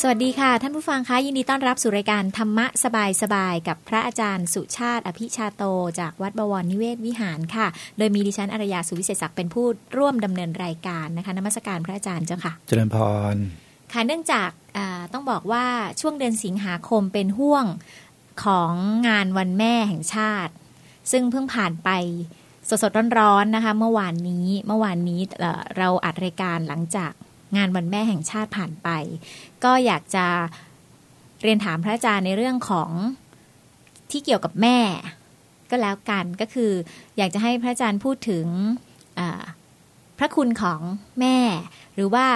สวัสดีค่ะ ท่านผู้ฟังคะยินดีต้อนรับสู่รายการธรรมะสบายสบายกับพระอาจารย์สุชาติ อภิชาโต จากวัดบวรนิเวศวิหารค่ะ โดยมีดิฉันอรยาสุวิเศษศักดิ์เป็นผู้ร่วมดำเนินรายการนะคะนมัสการพระอาจารย์เจ้าค่ะ เจริญพรค่ะเนื่องจากต้องบอกว่าช่วงเดือนสิงหาคมเป็นห่วงของงานวันแม่แห่งชาติ ซึ่งเพิ่งผ่านไปสดๆร้อนๆนะคะ เมื่อวานนี้เมื่อวานนี้เราอัดรายการหลังจาก งานวันแม่แห่งชาติผ่านไป ก็อยากจะเรียนถามพระอาจารย์ในเรื่องของที่เกี่ยวกับแม่ ก็แล้วกันก็คือ อยากจะให้พระอาจารย์พูดถึงพระคุณของแม่ หรือว่า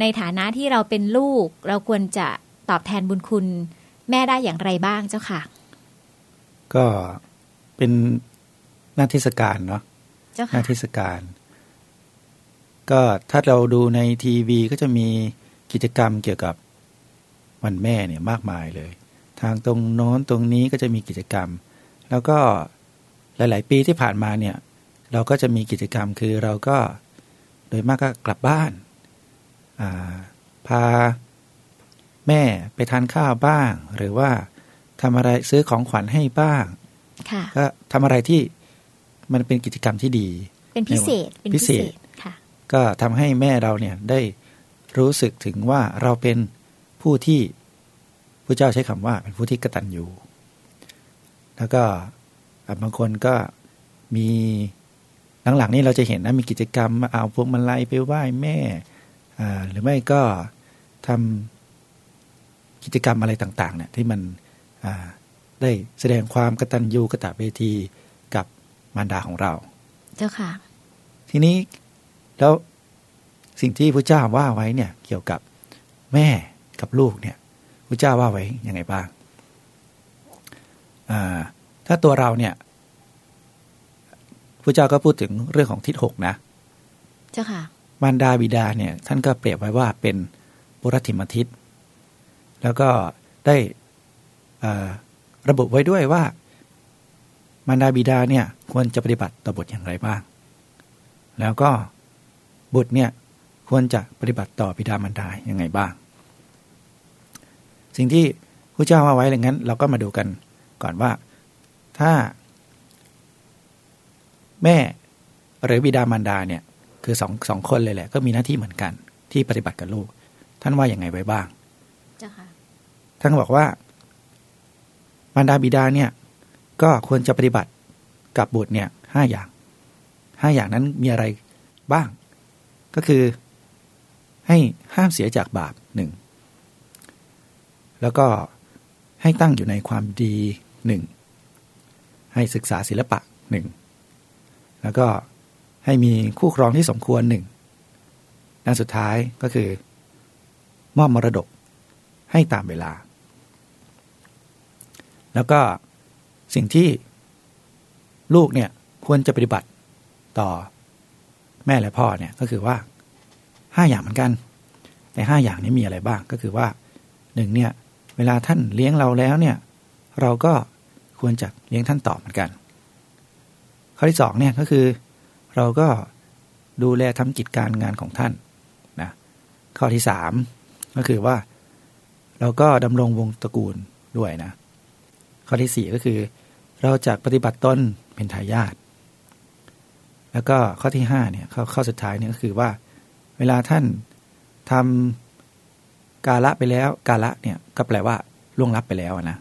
ในฐานะที่เราเป็นลูก เราควรจะตอบแทนบุญคุณแม่ได้อย่างไรบ้างเจ้าค่ะ ก็เป็นหน้าเทศกาลเนาะเจ้าค่ะหน้าเทศกาล ก็ถ้าเราดูในทีวีก็จะมีกิจกรรมเกี่ยวกับวันแม่เนี่ยมากมายเลย ทางตรงโน้นตรงนี้ก็จะมีกิจกรรม แล้วก็หลาย ๆ ปีที่ผ่านมาเนี่ย เราก็จะมีกิจกรรมคือเราก็โดยมากก็กลับบ้านพาแม่ไปทานข้าวบ้าง หรือว่าทำอะไรซื้อของขวัญให้บ้างก็ทำอะไรที่มันเป็นกิจกรรมที่ดี เป็นพิเศษเป็นพิเศษ ก็ทำให้แม่เราเนี่ยได้รู้สึกถึงว่าเราเป็นผู้ที่พระเจ้าใช้คำว่าเป็นผู้ที่กตัญญูแล้วก็บางคนก็มีหลังๆนี้เราจะเห็นนะมีกิจกรรมมาเอาพวงมาลัยไปไหว้แม่หรือไม่ก็ทำกิจกรรมอะไรต่างๆเนี่ยที่มันได้แสดงความกตัญญูกตเวทีกับมารดาของเรา เจ้าค่ะ ทีนี้ แล้วสิ่งที่พระเจ้าว่าไว้เนี่ยเกี่ยวกับแม่กับลูกเนี่ยพระเจ้าว่าไว้ยังไงบ้างถ้าตัวเราเนี่ยพระเจ้าก็พูดถึงเรื่องของทิศหกนะเจ้าค่ะมารดาบิดาเนี่ยท่านก็เปรียบไว้ว่าเป็นบุรธิมทิศแล้วก็ได้ระบุไว้ด้วยว่ามารดาบิดาเนี่ยควรจะปฏิบัติต่อบทอย่างไรบ้าง แล้วก็ บุตรเนี่ยควรจะปฏิบัติต่อบิดามารดายังไงบ้าง สิ่งที่พระเจ้าว่าไว้อย่างนั้น เราก็มาดูกันก่อนว่าถ้า แม่หรือบิดามารดาเนี่ยคือสองสองคนเลยแหละ ก็มีหน้าที่เหมือนกัน ที่ปฏิบัติกับลูก ท่านว่าอย่างไงไว้บ้างเจ้าค่ะท่านบอกว่ามารดาบิดาเนี่ย ก็ควรจะปฏิบัติกับบุตรเนี่ยห้าอย่างห้าอย่างนั้นมีอะไรบ้าง ก็คือให้ห้ามเสียจากบาปหนึ่งแล้วก็ให้ตั้งอยู่ในความดีหนึ่งให้ศึกษาศิลปะหนึ่งแล้วก็ให้มีคู่ครองที่สมควรหนึ่งด้านสุดท้ายก็คือ มอบมรดกให้ตามเวลา แล้วก็สิ่งที่ลูกเนี่ยควรจะปฏิบัติต่อ แม่และพ่อเนี่ยก็คือว่าห้าอย่างเหมือนกัน แต่ห้าอย่างนี้มีอะไรบ้างก็คือว่าหนึ่งเนี่ยเวลาท่านเลี้ยงเราแล้วเนี่ยเราก็ควรจะเลี้ยงท่านตอบเหมือนกัน ข้อที่สองเนี่ยก็คือเราก็ดูแลทำกิจการงานของท่านนะข้อที่สามก็คือว่า เราก็ดำรงวงตระกูลด้วยนะ ข้อที่สี่ก็คือ เราจะปฏิบัติตนเป็นทายาท แล้วก็ข้อที่ห้าเนี่ยข้อข้อสุดท้ายเนี่ยก็คือว่า เวลาท่านทำกาละไปแล้วกาละเนี่ยก็แปลว่าล่วงลับไปแล้วนะ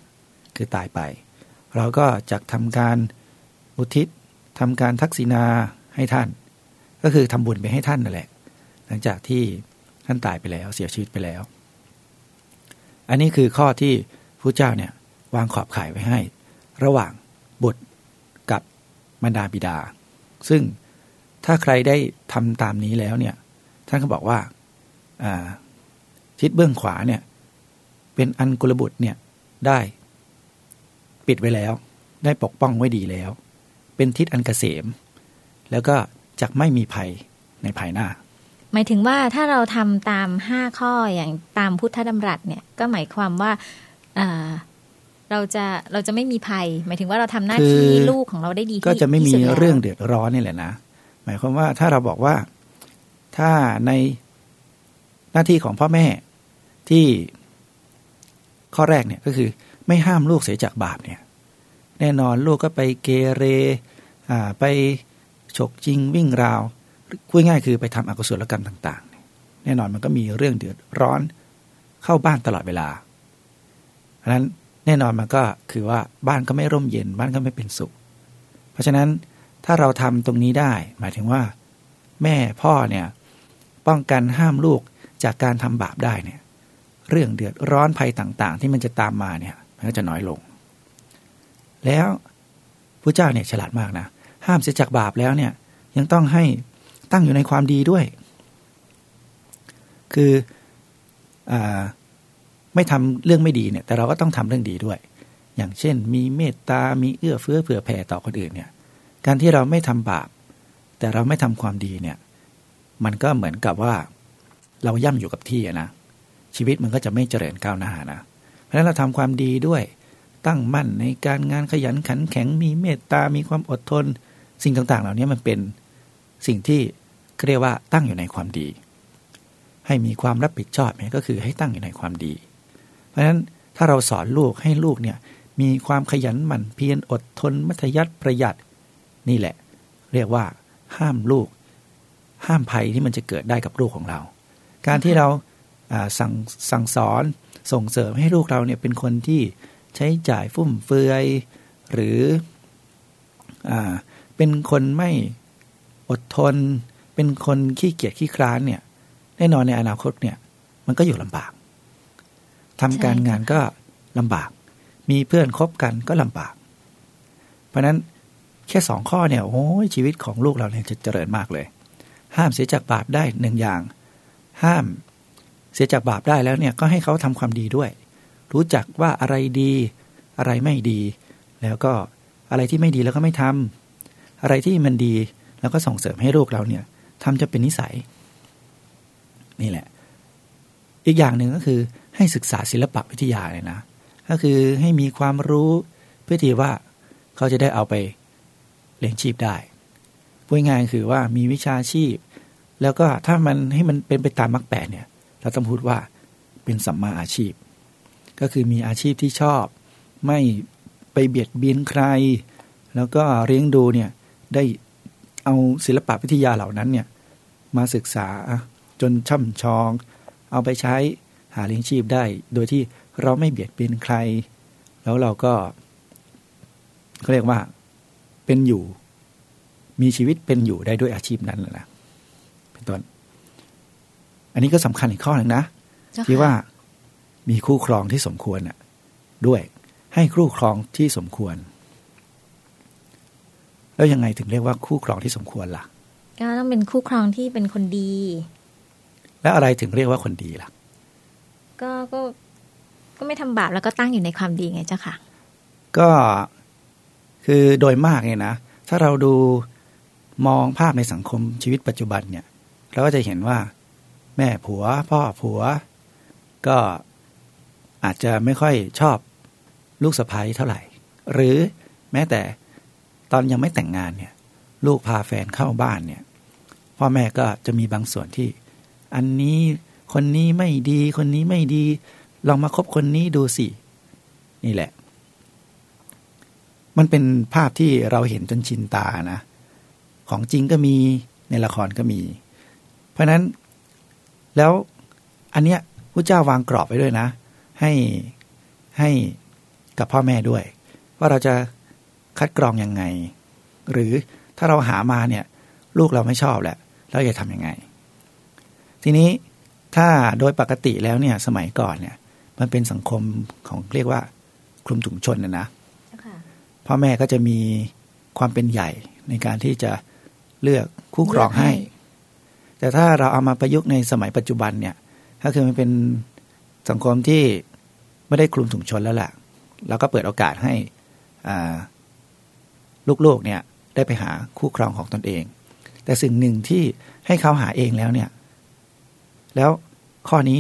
คือตายไป เราก็จะทำการอุทิศทำการทักษิณาให้ท่าน ก็คือทำบุญไปให้ท่านนั่นแหละ หลังจากที่ท่านตายไปแล้วเสียชีวิตไปแล้ว อันนี้คือข้อที่พระเจ้าเนี่ยวางขอบข่ายไว้ให้ ระหว่างบุตรกับมารดาบิดา ซึ่งถ้าใครได้ทำตามนี้แล้วเนี่ยท่านก็บอกว่าทิศเบื้องขวาเนี่ยเป็นอันกุลบุตรเนี่ยได้ปิดไว้แล้ว ได้ปกป้องไว้ดีแล้ว เป็นทิศอันกเกษม แล้วก็จะไม่มีภัยในภายหน้า หมายถึงว่าถ้าเราทำตามห้าข้ออย่างตามพุทธดำรัสเนี่ยก็หมายความว่า เราจะเราจะไม่มีภัย หมายถึงว่าเราทำหน้าที่ลูกของเราได้ดีก็จะไม่มีเรื่องเดือดร้อนนี่แหละนะ หมายความว่าถ้าเราบอกว่าถ้าในหน้าที่ของพ่อแม่ที่ข้อแรกเนี่ยก็คือไม่ห้ามลูกเสียจากบาปเนี่ย แน่นอนลูกก็ไปเกเรอ่าไปฉกจริงวิ่งราวพูดง่ายคือไปทำอกุศลกรรมต่างๆ แน่นอนมันก็มีเรื่องเดือดร้อนเข้าบ้านตลอดเวลาเพราะนั้น แน่นอนมันก็คือว่าบ้านก็ไม่ร่มเย็นบ้านก็ไม่เป็นสุข เพราะฉะนั้นถ้าเราทำตรงนี้ได้ หมายถึงว่า แม่พ่อเนี่ยป้องกันห้ามลูกจากการทำบาปได้เนี่ยเรื่องเดือดร้อนภัยต่าง ๆ ที่มันจะตามมาเนี่ยมันก็จะน้อยลง แล้วพระเจ้าเนี่ยฉลาดมากนะห้ามเสียจากบาปแล้วเนี่ยยังต้องให้ตั้งอยู่ในความดีด้วย คืออ ไม่ทำเรื่องไม่ดีเนี่ย แต่เราก็ต้องทำเรื่องดีด้วย อย่างเช่น มีเมตตา มีเอื้อเฟื้อเผื่อแผ่ต่อคนอื่นเนี่ย การที่เราไม่ทำบาป แต่เราไม่ทำความดีเนี่ย มันก็เหมือนกับว่า เราย่ำอยู่กับที่นะ ชีวิตมันก็จะไม่เจริญก้าวหน้านะ เพราะฉะนั้นเราทำความดีด้วย ตั้งมั่นในการงานขยันขันแข็ง มีเมตตา มีความอดทน สิ่งต่างๆ เหล่านี้มันเป็นสิ่งที่เรียกว่าตั้งอยู่ในความดี ให้มีความรับผิดชอบเนี่ยก็คือให้ตั้งอยู่ในความดี เพราะฉะนั้นถ้าเราสอนลูกให้ลูกเนี่ยมีความขยันหมั่นเพียรอดทนมัธยัติประหยัดนี่แหละ เรียกว่า ห้ามลูก ห้ามภัยที่มันจะเกิดได้กับลูกของเรา การที่เราสั่งสั่งสอนส่งเสริมให้ลูกเราเนี่ยเป็นคนที่ใช้จ่ายฟุ่มเฟือย หรืออเป็นคนไม่อดทน เป็นคนขี้เกียจขี้คร้านเนี่ยแน่นอนในอนาคตเนี่ยมันก็อยู่ลำบาก ทำการงานก็ลำบาก มีเพื่อนคบกันก็ลำบาก เพราะนั้นแค่สองข้อเนี่ยโอ้ยชีวิตของลูกเราเนี่ยจะเจริญมากเลย ห้ามเสียจากบาปได้หนึ่งอย่าง ห้ามเสียจากบาปได้แล้วเนี่ยก็ให้เขาทำความดีด้วย รู้จักว่าอะไรดีอะไรไม่ดี แล้วก็อะไรที่ไม่ดีแล้วก็ไม่ทำอะไรที่มันดีแล้วก็ส่งเสริมให้ลูกเราเนี่ยทำจะเป็นนิสัย นี่แหละ อีกอย่างหนึ่งก็คือ ให้ศึกษาศิลปะวิทยาเลยนะ ก็คือให้มีความรู้เพื่อที่ว่าเขาจะได้เอาไปเลี้ยงชีพได้พูดง่ายคือว่ามีวิชาชีพ แล้วก็ถ้ามันให้มันเป็นไปตามมรรคแปดเนี่ย เราต้องพูดว่าเป็นสัมมาอาชีพ ก็คือมีอาชีพที่ชอบ ไม่ไปเบียดเบียนใคร แล้วก็เลี้ยงดูเนี่ยได้เอาศิลปะวิทยาเหล่านั้นเนี่ยมาศึกษาจนช่ำชอง เอาไปใช้ หาเลี้ยงชีพได้ โดยที่เราไม่เบียดเบียนใคร แล้วเราก็เขาเรียกว่าเป็นอยู่ มีชีวิตเป็นอยู่ได้ด้วยอาชีพนั้นแหละนะเป็นต้น อันนี้ก็สำคัญอีกข้อหนึ่งนะที่ว่ามีคู่ครองที่สมควรน่ะ ด้วยให้คู่ครองที่สมควร แล้วยังไงถึงเรียกว่าคู่ครองที่สมควรล่ะก็ต้องเป็นคู่ครองที่เป็นคนดี แล้วอะไรถึงเรียกว่าคนดีล่ะ ก็ก็ก็ไม่ทำบาปแล้วก็ตั้งอยู่ในความดีไงเจ้าค่ะ ก็คือโดยมากเนี่ยนะ ถ้าเราดูมองภาพในสังคมชีวิตปัจจุบันเนี่ย เราก็จะเห็นว่า แม่ผัว พ่อผัว ก็อาจจะไม่ค่อยชอบลูกสะพ้ยเท่าไหร่ หรือแม้แต่ตอนยังไม่แต่งงานเนี่ย ลูกพาแฟนเข้าบ้านเนี่ย พ่อแม่ก็จะมีบางส่วนที่ อันนี้ คนนี้ไม่ดี คนนี้ไม่ดี ลองมาคบคนนี้ดูสิ นี่แหละ มันเป็นภาพที่เราเห็นจนชินตานะ ของจริงก็มีในละครก็มี เพราะนั้นแล้วอันเนี้ยพระเจ้าวางกรอบไว้ด้วยนะ ให้ให้กับพ่อแม่ด้วย ว่าเราจะคัดกรองยังไง หรือถ้าเราหามาเนี่ย ลูกเราไม่ชอบแหละเราจะทำยังไง ทีนี้ ถ้าโดยปกติแล้วเนี่ยสมัยก่อนเนี่ย มันเป็นสังคมของเรียกว่าคลุมถุงชนนะนะพ่อแม่ก็จะมีความเป็นใหญ่ในการที่จะเลือกคู่ครองให้ แต่ถ้าเราเอามาประยุกต์ในสมัยปัจจุบันเนี่ย ก็คือมันเป็นสังคมที่ไม่ได้คลุมถุงชนแล้วแหละเราก็เปิดโอกาสให้อ่าลูกๆเนี่ยได้ไปหาคู่ครองของตนเอง แต่สิ่งหนึ่งที่ให้เขาหาเองแล้วเนี่ย แล้วข้อนี้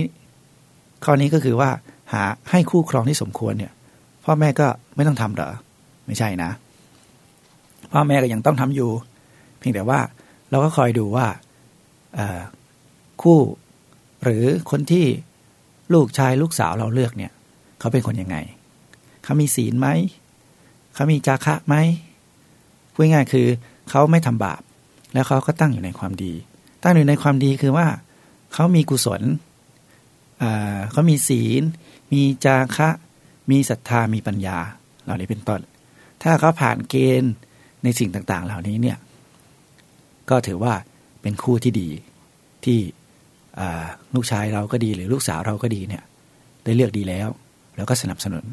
ข้อนี้ก็คือว่าหาให้คู่ครองที่สมควรเนี่ยพ่อแม่ก็ไม่ต้องทำเหรอไม่ใช่นะ พ่อแม่ก็ยังต้องทำอยู่ เพียงแต่ว่าเราก็คอยดูว่าคู่หรือคนที่ลูกชายลูกสาวเราเลือกเนี่ย เขาเป็นคนยังไง เขามีศีลไหม เขามีจาคะไหมพูดง่ายคือเขาไม่ทำบาป แล้วเขาก็ตั้งอยู่ในความดี ตั้งอยู่ในความดีคือว่า เขามีกุศลเขามีศีล มีจาคะ มีศรัทธามีปัญญา เหล่านี้เป็นต้น ถ้าเขาผ่านเกณฑ์ในสิ่งต่าง ๆ เหล่านี้เนี่ยก็ถือว่าเป็นคู่ที่ดีที่ลูกชายเราก็ดีหรือลูกสาวเราก็ดีเนี่ย ได้เลือกดีแล้ว แล้วก็สนับสนุน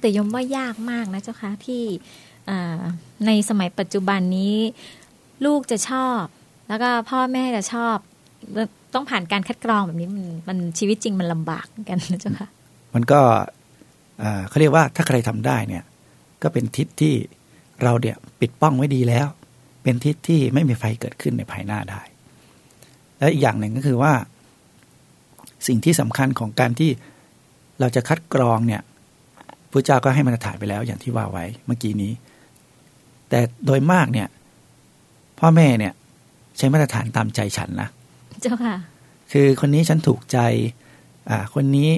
แต่ยมว่ายากมากนะเจ้าคะที่ในสมัยปัจจุบันนี้ ลูกจะชอบ แล้วก็พ่อแม่จะชอบ ต้องผ่านการคัดกรองแบบนี้มันมันชีวิตจริงมันลำบากกันนะเจ้าคะมันก็เขาเรียกว่าถ้าใครทำได้เนี่ย ก็เป็นทิศที่เราเนี่ยปิดป้องไว้ดีแล้ว เป็นทิศที่ไม่มีไฟเกิดขึ้นในภายหน้าได้ และอีกอย่างหนึ่งก็คือว่า สิ่งที่สำคัญของการที่เราจะคัดกรองเนี่ยพระเจ้าก็ให้มาตรฐานไปแล้วอย่างที่ว่าไว้เมื่อกี้นี้ แต่โดยมากเนี่ย พ่อแม่เนี่ย ใช้มาตรฐานตามใจฉันนะ เจ้าค่ะ คือคนนี้ฉันถูกใจอ่าคนนี้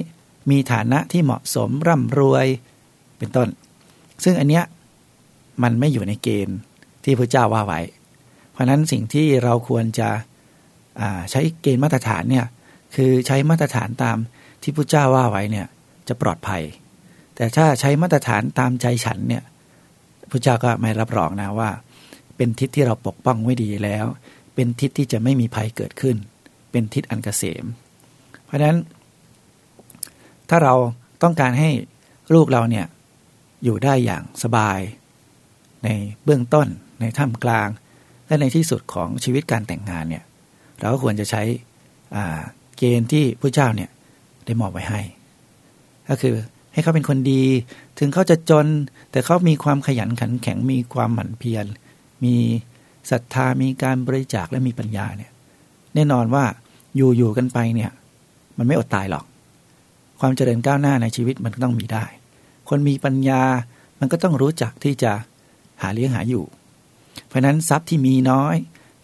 มีฐานะที่เหมาะสมร่ำรวยเป็นต้น ซึ่งอันเนี้ยมันไม่อยู่ในเกณฑ์ที่พระเจ้าว่าไว้ เพราะนั้นสิ่งที่เราควรจะใช้เกณฑ์มาตรฐานเนี่ยคือใช้มาตรฐานตามที่พระเจ้าว่าไว้เนี่ยจะปลอดภัย แต่ถ้าใช้มาตรฐานตามใจฉันเนี่ยพระเจ้าก็ไม่รับรองนะว่า เป็นทิศที่เราปกป้องไว้ดีแล้ว เป็นทิศที่จะไม่มีภัยเกิดขึ้น เป็นทิศอันกเกษม เพราะฉะนั้น ถ้าเราต้องการให้ลูกเราเนี่ยอยู่ได้อย่างสบาย ในเบื้องต้น ในท่ามกลาง และในที่สุดของชีวิตการแต่งงานเนี่ยเราก็ควรจะใช้เกณฑ์ที่พระเจ้าเนี่ยได้มอบไว้ให้ ก็คือให้เขาเป็นคนดี ถึงเขาจะจน แต่เขามีความขยันขันแข็งมีความหมั่นเพียรมีศรัทธามีการบริจาคและมีปัญญาเนี่ยแน่นอนว่า อยู่อยู่กันไปเนี่ย มันไม่อดตายหรอก ความเจริญก้าวหน้าในชีวิตมันต้องมีได้ คนมีปัญญามันก็ต้องรู้จักที่จะหาเลี้ยงหาอยู่ เพราะนั้นทรัพย์ที่มีน้อย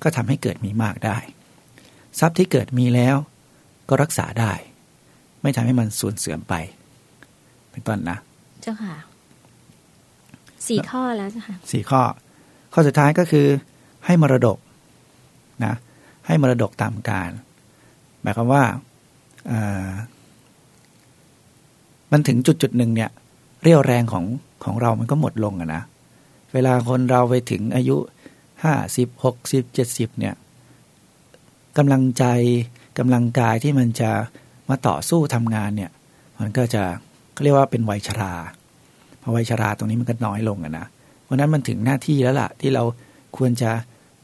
ก็ทำให้เกิดมีมากได้ ทรัพย์ที่เกิดมีแล้ว ก็รักษาได้ ไม่ทำให้มันสูญเสื่อมไป เป็นต้นนะ เจ้าค่ะสี่ข้อแล้วเจ้าค่ะสี่ข้อ ข้อสุดท้ายก็คือให้มรดกนะให้มรดกตามการ หมายความว่ามันถึงจุดจุดหนึ่งเนี่ย เรี่ยวแรงของของเรามันก็หมดลงอะนะ เวลาคนเราไปถึงอายุห้าสิบหกสิบเจ็ดสิบเนี่ยกำลังใจกำลังกายที่มันจะมาต่อสู้ทำงานเนี่ย มันก็จะเขาเรียกว่าเป็นวัยชราพอวัยชราตรงนี้มันก็น้อยลงอะนะเพราะนั้นมันถึงหน้าที่แล้วล่ะ ที่เราควรจะ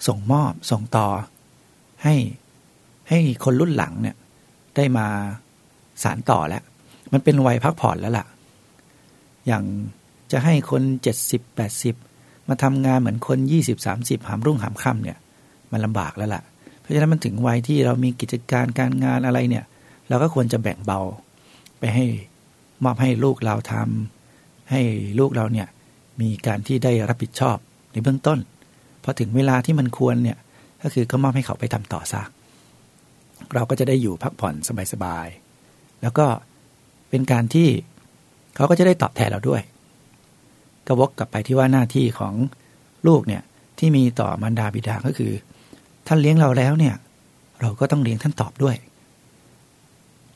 ส่งมอบส่งต่อให้ ให้คนรุ่นหลังเนี่ย ได้มาสารต่อแล้ว มันเป็นวัยพักผ่อนแล้วล่ะ อย่างจะให้คนเจ็ดสิบแปดสิบมาทำงานเหมือนคนยี่สิบสามสิบหามรุ่งหามค่ำเนี่ย มันลำบากแล้วล่ะ เพราะฉะนั้นมันถึงวัยที่เรามีกิจการการงานอะไรเนี่ย เราก็ควรจะแบ่งเบา ไปให้มอบให้ลูกเราทำให้ลูกเราเนี่ย มีการที่ได้รับผิดชอบในเบื้องต้นพอถึงเวลาที่มันควรเนี่ย ก็คือก็มอบให้เขาไปทำต่อซะ เราก็จะได้อยู่พักผ่อนสบายๆ แล้วก็เป็นการที่เขาก็จะได้ตอบแทนเราด้วย ก็วกกลับไปที่ว่าหน้าที่ของลูกเนี่ยที่มีต่อมารดาบิดาก็คือ ท่านเลี้ยงเราแล้วเนี่ย เราก็ต้องเลี้ยงท่านตอบด้วย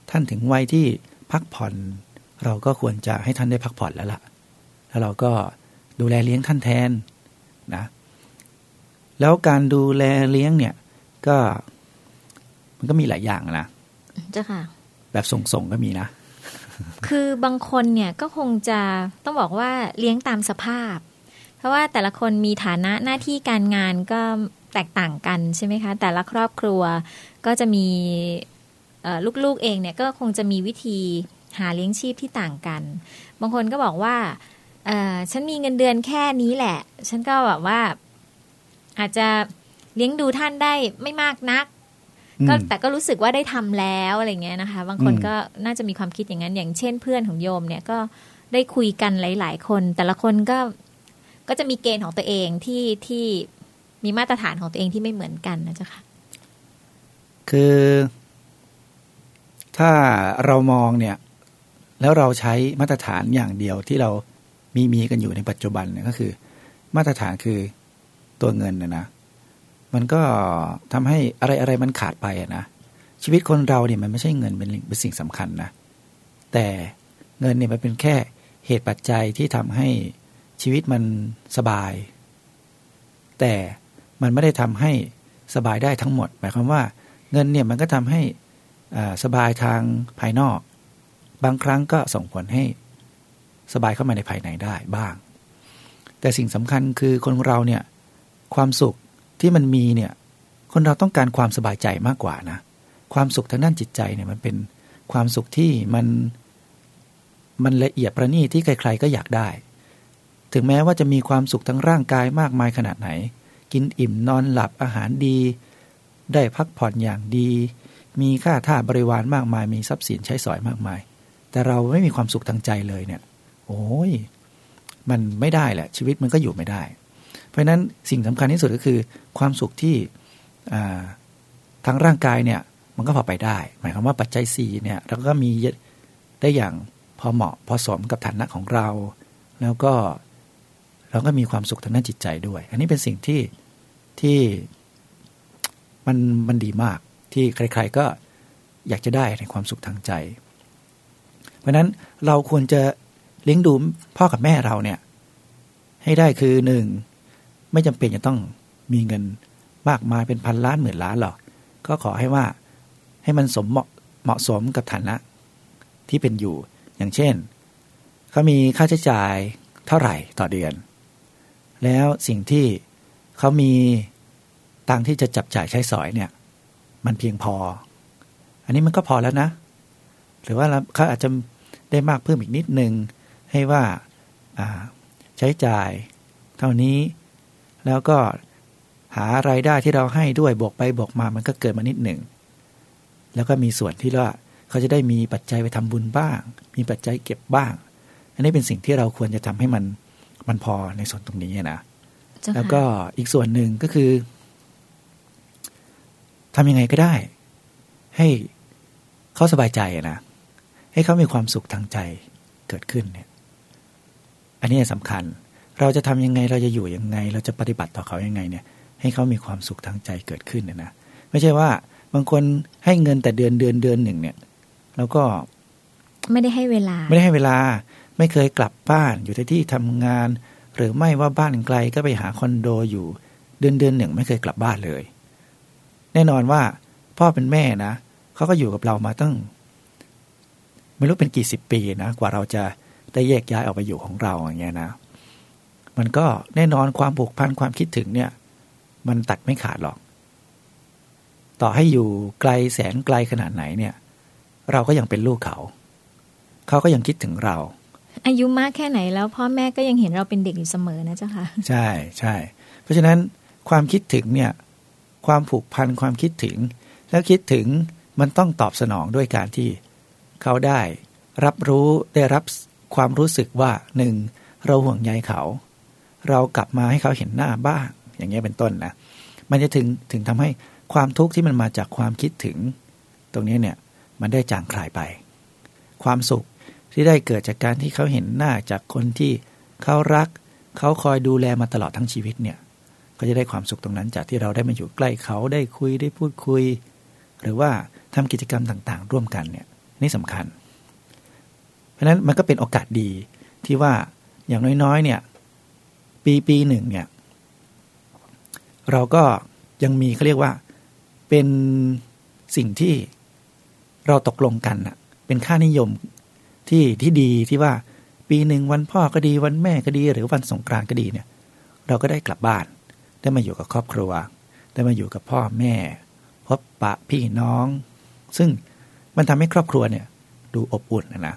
ท่านถึงวัยที่พักผ่อน เราก็ควรจะให้ท่านได้พักผ่อนแล้วละ่ะ แล้วเราก็ดูแลเลี้ยงท่านแทนนะแล้วการดูแลเลี้ยงเนี่ยก็ มันก็มีหลายอย่างนะเจ้าค่ะ แบบส่งๆก็มีนะ คือบางคนเนี่ยก็คงจะต้องบอกว่าเลี้ยงตามสภาพ เพราะว่าแต่ละคนมีฐานะหน้าที่การงานก็แตกต่างกันใช่ไหมคะ แต่ละครอบครัวก็จะมีลูกๆเองเนี่ยก็คงจะมีวิธีหาเลี้ยงชีพที่ต่างกัน บางคนก็บอกว่าฉันมีเงินเดือนแค่นี้แหละ ฉันก็แบบว่า อาจจะเลี้ยงดูท่านได้ไม่มากนัก ก็แต่ก็รู้สึกว่าได้ทำแล้วอะไรเงี้ยนะคะ บางคนก็น่าจะมีความคิดอย่างนั้น อย่างเช่นเพื่อนของโยมเนี่ยก็ได้คุยกันหลาย ๆ คน แต่ละคนก็ก็จะมีเกณฑ์ของตัวเองที่ที่มีมาตรฐานของตัวเองที่ไม่เหมือนกันนะเจ้าค่ะ คือ ถ้าเรามองเนี่ย แล้วเราใช้มาตรฐานอย่างเดียวที่เรามีมีกันอยู่ในปัจจุบันเนี่ยก็คือ มาตรฐานคือตัวเงินนะนะ มันก็ทำให้อะไรอะไรมันขาดไปอะนะชีวิตคนเราเนี่ยมันไม่ใช่เงินเป็นเป็นสิ่งสำคัญนะแต่เงินเนี่ยมันเป็นแค่เหตุปัจจัยที่ทำให้ชีวิตมันสบาย แต่มันไม่ได้ทำให้สบายได้ทั้งหมด หมายความว่าเงินเนี่ยมันก็ทำให้สบายทางภายนอก บางครั้งก็ส่งผลให้สบายเข้ามาในภายในได้บ้าง แต่สิ่งสำคัญคือคนเราเนี่ยความสุข ที่มันมีเนี่ยคนเราต้องการความสบายใจมากกว่านะ ความสุขทางด้านจิตใจเนี่ยมันเป็นความสุขที่มันมันละเอียดประณีตที่ใคร ๆ ก็อยากได้ ถึงแม้ว่าจะมีความสุขทั้งร่างกายมากมายขนาดไหน กินอิ่มนอนหลับอาหารดี ได้พักผ่อนอย่างดี มีค่าท่าบริวารมากมาย มีทรัพย์สินใช้สอยมากมาย แต่เราไม่มีความสุขทางใจเลยเนี่ย โอ้ย มันไม่ได้แหละ ชีวิตมันก็อยู่ไม่ได้ เพราะนั้นสิ่งสำคัญที่สุดก็คือ ความสุขที่ทางร่างกายเนี่ยมันก็พอไปได้ หมายความว่าปัจจัยสี่เนี่ยเราก็มีได้อย่างพอเหมาะพอสมกับฐานะของเรา แล้วก็เราก็มีความสุขทางด้านจิตใจด้วย อันนี้เป็นสิ่งที่ที่มันมันดีมากที่ใคร ๆก็อยากจะได้ในความสุขทางใจ เพราะนั้นเราควรจะเลี้ยงดูพ่อกับแม่เราเนี่ยให้ได้คือหนึ่ง ไม่จำเป็นจะต้องมีเงินมากมายเป็นพันล้านหมื่นล้านหรอกก็ขอให้ว่าให้มันสมเหมาะเหมาะสมกับฐานะที่เป็นอยู่อย่างเช่นเขามีค่าใช้จ่ายเท่าไหร่ต่อเดือน แล้วสิ่งที่เขามีตังที่จะจับจ่ายใช้สอยเนี่ย มันเพียงพอ อันนี้มันก็พอแล้วนะ หรือว่าเขาอาจจะได้มากเพิ่มอีกนิดนึง ให้ว่าใช้จ่าย เท่านี้ แล้วก็หาไรายได้ที่เราให้ด้วยบวกไปบวกมามันก็เกิดมานิดหนึ่ง แล้วก็มีส่วนที่ว่าเขาจะได้มีปัจจัยไปทำบุญบ้าง มีปัจจัยเก็บบ้าง อันนี้เป็นสิ่งที่เราควรจะทำให้มันมันพอในส่วนตรงนี้นะแล้วก็อีกส่วนหนึ่งก็คือทำยังไงก็ได้ ให้เขาสบายใจนะให้เขามีความสุขทางใจเกิดขึ้นเนี่ย อันนี้สำคัญ เราจะทำยังไงเราจะอยู่ยังไง เราจะปฏิบัติต่อเขายังไงเนี่ย ให้เขามีความสุขทางใจเกิดขึ้นนะไม่ใช่ว่าบางคนให้เงินแต่เดือนเดือนเดือนหนึ่งเนี่ย แล้วก็ไม่ได้ให้เวลา ไม่ได้ให้เวลา ไม่เคยกลับบ้านอยู่ที่ที่ทำงาน หรือไม่ว่าบ้านไกลก็ไปหาคอนโดอยู่ เดือนเดือนหนึ่งไม่เคยกลับบ้านเลย แน่นอนว่า พ่อเป็นแม่นะเขาก็อยู่กับเรามาตั้ง ไม่รู้เป็นกี่สิบปีนะกว่าเราจะได้แยกย้ายออกไปอยู่ของเราอย่างเงี้ยนะ มันก็แน่นอนความผูกพันความคิดถึงเนี่ย มันตัดไม่ขาดหรอก ต่อให้อยู่ไกลแสนไกลขนาดไหนเนี่ย เราก็ยังเป็นลูกเขา เขาก็ยังคิดถึงเรา อายุมากแค่ไหนแล้วพ่อแม่ก็ยังเห็นเราเป็นเด็กอยู่เสมอนะเจ้าค่ะ ใช่ใช่ เพราะฉะนั้นความคิดถึงเนี่ย ความผูกพันความคิดถึง แล้วคิดถึงมันต้องตอบสนองด้วยการที่ เขาได้ รับรู้ได้รับความรู้สึกว่าหนึ่งเราห่วงใยเขา เรากลับมาให้เขาเห็นหน้าบ้าง อย่างเงี้ยเป็นต้นนะ มันจะถึงถึงทำให้ความทุกข์ที่มันมาจากความคิดถึง ตรงนี้เนี่ยมันได้จางคลายไป ความสุขที่ได้เกิดจากการที่เขาเห็นหน้าจากคนที่เขารัก เขาคอยดูแลมาตลอดทั้งชีวิตเนี่ยก็จะได้ความสุขตรงนั้นจากที่เราได้มาอยู่ใกล้เขาได้คุยได้พูดคุย หรือว่าทำกิจกรรมต่างๆ ร่วมกันเนี่ยนี่สำคัญ เพราะฉะนั้นมันก็เป็นโอกาสดีที่ว่าอย่างน้อยๆเนี่ย ปีปีหนึ่งเนี่ยเราก็ยังมีเขาเรียกว่าเป็นสิ่งที่เราตกลงกันอะเป็นค่านิยมที่ที่ดีที่ว่าปีหนึ่งวันพ่อก็ดีวันแม่ก็ดีหรือวันสงกรานต์ก็ดีเนี่ย เราก็ได้กลับบ้าน ได้มาอยู่กับครอบครัว ได้มาอยู่กับพ่อแม่ พบปะพี่น้อง ซึ่งมันทำให้ครอบครัวเนี่ย ดูอบอุ่นนะนะ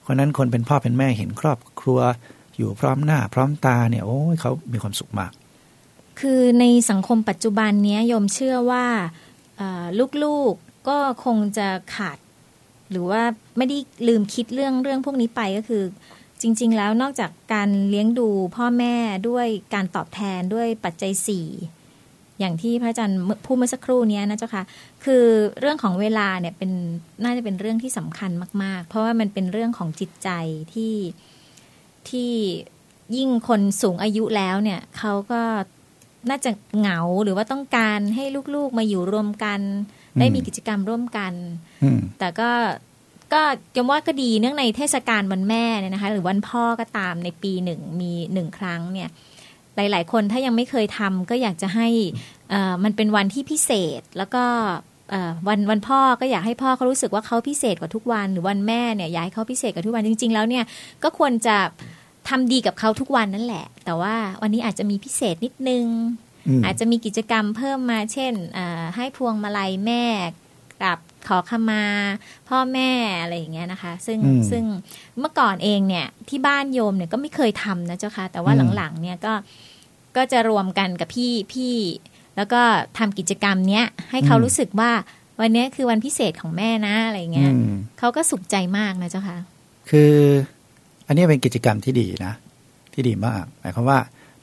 เพราะนั้นคนเป็นพ่อเป็นแม่เห็นครอบครัว อยู่พร้อมหน้า พร้อมตาเนี่ยโอ้ยเขามีความสุขมาก คือในสังคมปัจจุบันนี้ยมเชื่อว่าลูกๆก็คงจะขาด หรือว่าไม่ได้ลืมคิดเรื่องเรื่องพวกนี้ไปก็คือจริง ๆ แล้วนอกจากการเลี้ยงดูพ่อแม่ด้วยการตอบแทนด้วยปัจจัยสี่อย่างที่พระอาจารย์พูดเมื่อสักครู่นี้นะเจ้าค่ะคือเรื่องของเวลาเนี่ยเป็นน่าจะเป็นเรื่องที่สำคัญมาก ๆ เพราะว่ามันเป็นเรื่องของจิตใจที่ ที่ยิ่งคนสูงอายุแล้วเนี่ยเขาก็น่าจะเหงาหรือว่าต้องการให้ลูกๆมาอยู่รวมกัน ได้มีกิจกรรมร่วมกัน แต่ก็ก็ยมว่าก็ดีเนื่องในเทศกาลวันแม่เนี่ยนะคะ หรือวันพ่อก็ตามในปีหนึ่งมีหนึ่งครั้งเนี่ย หลาย ๆ คนถ้ายังไม่เคยทำก็อยากจะให้มันเป็นวันที่พิเศษแล้วก็วันวันพ่อก็อยากให้พ่อเขารู้สึกว่าเขาพิเศษกว่าทุกวัน หรือวันแม่เนี่ยอยากให้เขาพิเศษกว่าทุกวันจริง ๆ แล้วเนี่ยก็ควรจะ ทำดีกับเขาทุกวันนั่นแหละ แต่ว่าวันนี้อาจจะมีพิเศษนิดนึง อาจจะมีกิจกรรมเพิ่มมา เช่นให้พวงมาลัยแม่กับขอขมา พ่อแม่อะไรอย่างเงี้ยนะคะ ซึ่งซึ่งเมื่อก่อนเองเนี่ยที่บ้านโยมเนี่ยก็ไม่เคยทำนะเจ้าค่ะ แต่ว่าหลังๆ เนี่ยก็ก็จะรวมกันกับพี่พี่ แล้วก็ทำกิจกรรมเนี้ยให้เขารู้สึกว่าวันนี้คือวันพิเศษของแม่นะอะไรเงี้ยเขาก็สุขใจมากนะเจ้าค่ะ คือ อันนี้เป็นกิจกรรมที่ดีนะ ที่ดีมาก หมายความว่า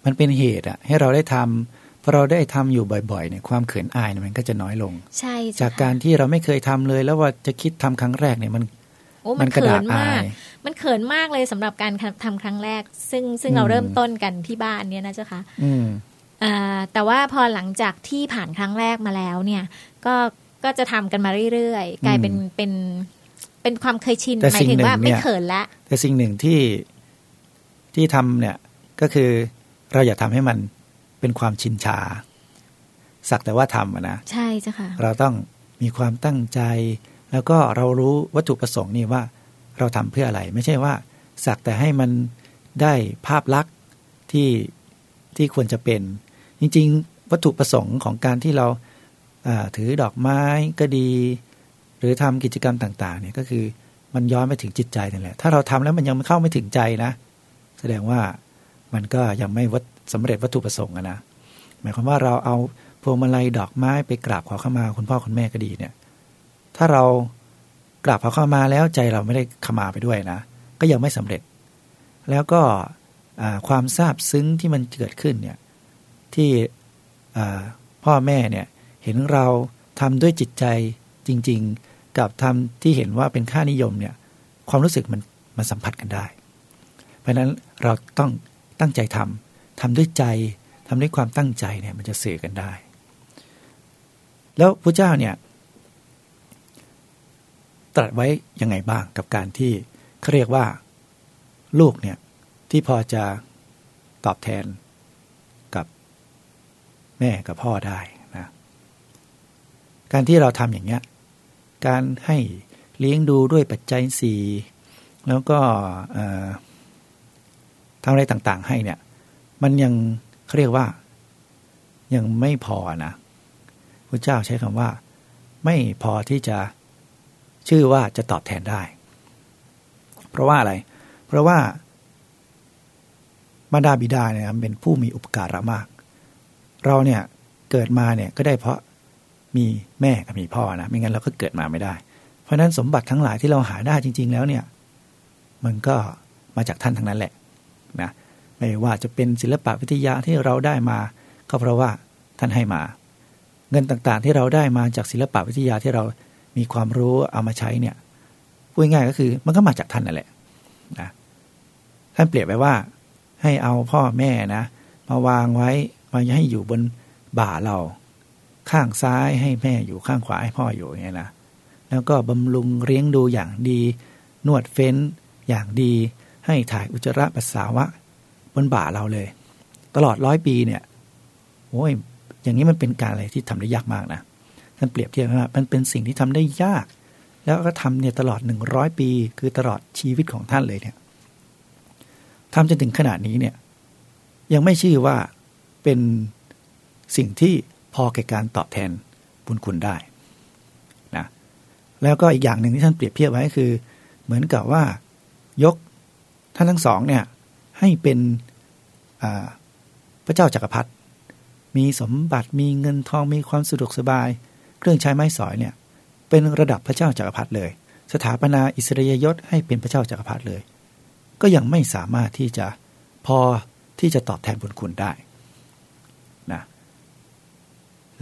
มันเป็นเหตุอะให้เราได้ทำพอเราได้ทำอยู่บ่อยๆเนี่ยความเขินอายมันก็จะน้อยลง ใช่จากการที่เราไม่เคยทำเลย แล้วว่าจะคิดทำครั้งแรกเนี่ยมันมันกระดาษอายมันเขินมากเลยสำหรับการทำครั้งแรก ซึ่งซึ่งเราเริ่มต้นกันที่บ้านเนี่ยนะเจ้าค่ะแต่ว่าพอหลังจากที่ผ่านครั้งแรกมาแล้วเนี่ย ก็ก็จะทำกันมาเรื่อยๆ กลายเป็นเป็น เป็นความเคยชินหมายถึงว่าไม่เขินละแต่สิ่งหนึ่งที่ที่ทำเนี่ยก็คือเราอย่าทำให้มันเป็นความชินชา สักแต่ว่าทำนะใช่จ้ะค่ะเราต้องมีความตั้งใจ แล้วก็เรารู้วัตถุประสงค์นี่ว่าเราทำเพื่ออะไร ไม่ใช่ว่า สักแต่ให้มันได้ภาพลักษณ์ที่ที่ควรจะเป็น จริง ๆ วัตถุประสงค์ของการที่เราถือดอกไม้ก็ดี หรือทำกิจกรรมต่างๆเนี่ยก็คือมันย้อนไปถึงจิตใจนั่นแหละ ถ้าเราทำแล้วมันยังเข้าไม่ถึงใจนะ แสดงว่ามันก็ยังไม่วัดสำเร็จวัตถุประสงค์นะ หมายความว่าเราเอาพวงมาลัยดอกไม้ไปกราบขอเข้ามาคุณพ่อคุณแม่ก็ดีเนี่ย ถ้าเรากราบขอเข้ามาแล้วใจเราไม่ได้ขมาไปด้วยนะ ก็ยังไม่สำเร็จ แล้วก็ความซาบซึ้งที่มันเกิดขึ้นเนี่ยที่พ่อแม่เนี่ยเห็นเราทำด้วยจิตใจจริงๆ กับทำที่เห็นว่าเป็นค่านิยมเนี่ยความรู้สึกมันมันสัมผัสกันได้ เพราะฉะนั้นเราต้องตั้งใจทำทำด้วยใจทำด้วยความตั้งใจเนี่ยมันจะสื่อกันได้ แล้วพระเจ้าเนี่ยตรัสไว้ยังไงบ้างกับการที่เขาเรียกว่าลูกเนี่ยที่พอจะตอบแทนกับแม่กับพ่อได้นะการที่เราทำอย่างเงี้ย การให้เลี้ยงดูด้วยปัจจัยสี่แล้วก็ทำอะไรต่างๆ ให้เนี่ย มันยังเขาเรียกว่า ยังไม่พอนะพระเจ้าใช้คำว่า ไม่พอที่จะชื่อว่าจะตอบแทนได้ เพราะว่าอะไร เพราะว่าบรรดาบิดาเนี่ยเป็นผู้มีอุปการะมาก เราเนี่ยเกิดมาเนี่ยก็ได้เพราะ มีแม่กับมีพ่อนะไม่งั้นเราก็เกิดมาไม่ได้ เพราะฉะนั้นสมบัติทั้งหลายที่เราหาได้จริง ๆ แล้วเนี่ย มันก็มาจากท่านทั้งนั้นแหละนะไม่ว่าจะเป็นศิลปะวิทยาที่เราได้มาก็เพราะว่าท่านให้มา เงินต่างๆที่เราได้มาจากศิลปะวิทยาที่เรามีความรู้เอามาใช้เนี่ยพูดง่ายก็คือมันก็มาจากท่านนั่นแหละนะท่านเปรียบไว้ว่าให้เอาพ่อแม่นะ มาวางไว้มาให้อยู่บนบ่าเรา ข้างซ้ายให้แม่อยู่ข้างขวาให้พ่ออยู่อย่างนี้นะแล้วก็บำรุงเลี้ยงดูอย่างดี นวดเฟ้นอย่างดี ให้ถ่ายอุจจาระปัสสาวะบนบ่าเราเลย ตลอดร้อยปีเนี่ยโอ้ยอย่างนี้มันเป็นการอะไรที่ทำได้ยากมากนะท่านเปรียบเทียบว่ามันเป็นสิ่งที่ทำได้ยาก แล้วก็ทำเนี่ยตลอดหนึ่งร้อยปี คือตลอดชีวิตของท่านเลยเนี่ยทำจนถึงขนาดนี้เนี่ยยังไม่ชื่อว่าเป็นสิ่งที่ อแก่การตอบแทนบุญคุณได้นะแล้วก็อีกอย่างหนึ่งที่ท่านเปรียบเทียบไว้คือ เหมือนกับว่ายกท่านทั้งสองเนี่ยให้เป็นพระเจ้าจากักรพรรดิมีสมบัติมีเงินทองมีความสะดวกสบาย เครื่องใช้ไม้สอยเนี่ยเป็นระดับพระเจ้าจากักรพรรดิเลย สถาปนาอิสริยยศให้เป็นพระเจ้าจากักรพรรดิเลย ก็ยังไม่สามารถที่จะพอที่จะตอบแทนบุญคุณได้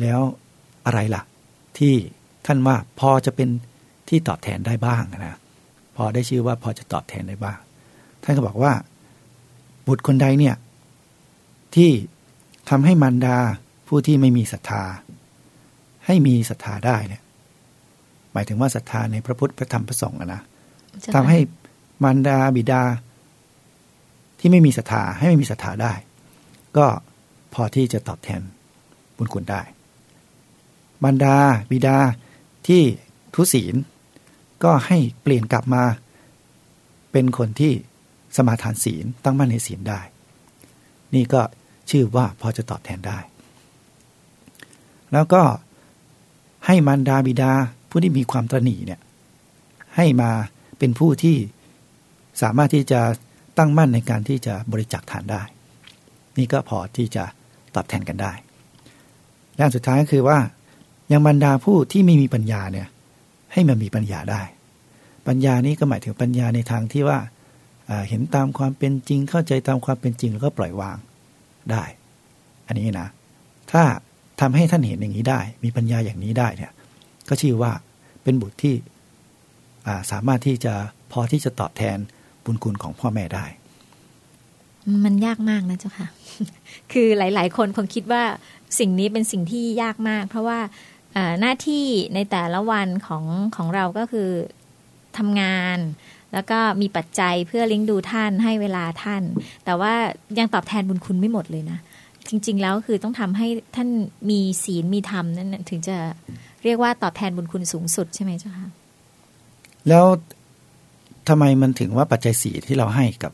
แล้วอะไรล่ะ ที่ท่านว่าพอจะเป็นที่ตอบแทนได้บ้างนะพอได้ชื่อว่าพอจะตอบแทนได้บ้าง ท่านก็บอกว่า บุตรคนใดเนี่ยที่ทำให้มารดาผู้ที่ไม่มีศรัทธา ให้มีศรัทธาได้เนี่ยหมายถึงว่าศรัทธาในพระพุทธพระธรรมพระสงฆ์อะนะเจ้าทำค่ะให้มารดาบิดา ที่ไม่มีศรัทธาให้ไม่มีศรัทธาได้ ก็พอที่จะตอบแทนบุญคุณได้ มารดาบิดาที่ทุศีล ก็ให้เปลี่ยนกลับมา เป็นคนที่สมาทานศีลตั้งมั่นในศีลได้ นี่ก็ชื่อว่าพอจะตอบแทนได้ แล้วก็ให้มารดาบิดาผู้ที่มีความตระหนี่เนี่ยให้มาเป็นผู้ที่สามารถที่จะตั้งมั่นในการที่จะบริจาคทานได้ นี่ก็พอที่จะตอบแทนกันได้และอันสุดท้ายก็คือว่า ยังบรรดาผู้ที่ไม่มีปัญญาเนี่ยให้มันมีปัญญาได้ ปัญญานี้ก็หมายถึงปัญญาในทางที่ว่าเห็นตามความเป็นจริง เข้าใจตามความเป็นจริงแล้วก็ปล่อยวางได้ อันนี้นะ ถ้าทำให้ท่านเห็นอย่างนี้ได้ มีปัญญาอย่างนี้ได้เนี่ย ก็ชื่อว่าเป็นบุตรที่สามารถที่จะพอที่จะตอบแทนบุญคุณของพ่อแม่ได้ มันยากมากนะเจ้าค่ะ คือหลาย ๆ คนคงคิดว่าสิ่งนี้เป็นสิ่งที่ยากมาก เพราะว่า หน้าที่ในแต่ละวันของของเราก็คือทำงาน แล้วก็มีปัจจัยเพื่อเลี้ยงดูท่านให้เวลาท่าน แต่ว่ายังตอบแทนบุญคุณไม่หมดเลยนะจริง ๆ แล้วคือต้องทำให้ท่านมีศีลมีธรรมนั่นถึงจะเรียกว่าตอบแทนบุญคุณสูงสุดใช่ไหมเจ้าค่ะแล้วทำไมมันถึงว่าปัจจัยสีที่เราให้กับ